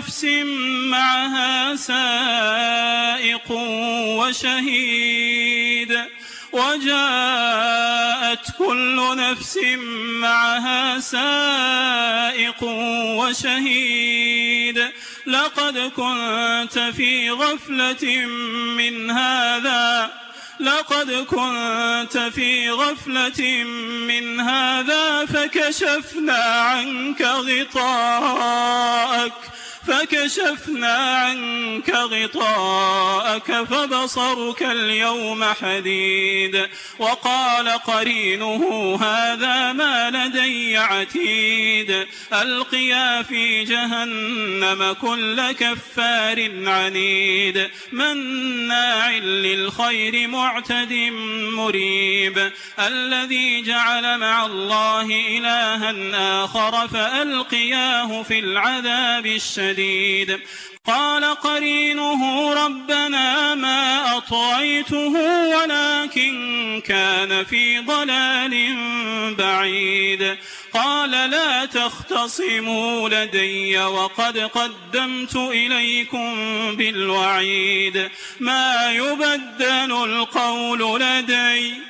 نفس معها سائق وشهيد وجاءت كل نفس معها سائق وشهيد لقد كنت في غفلة من هذا لقد كنت في غفلة من هذا فكشفنا عنك غطاءك فكشفنا عنك غطاءك فبصرك اليوم حديد وقال قرينه هذا ما لدي عتيد ألقيا في جهنم كل كفار عنيد مناع للخير معتد مريب الذي جعل مع الله إلها آخر فألقياه في العذاب الشديد شديد. قال قرينه ربنا ما أطعيته ولكن كان في ضلال بعيد. قال لا تختصموا لدي وقد قدمت إليكم بالوعيد. ما يبدل القول لدي؟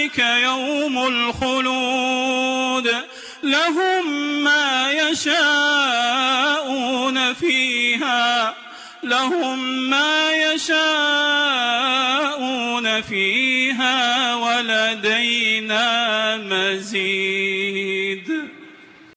ذلك يوم الخلود. لهم ما يشاءون فيها. لهم ما يشاءون فيها. ولدينا مزيد.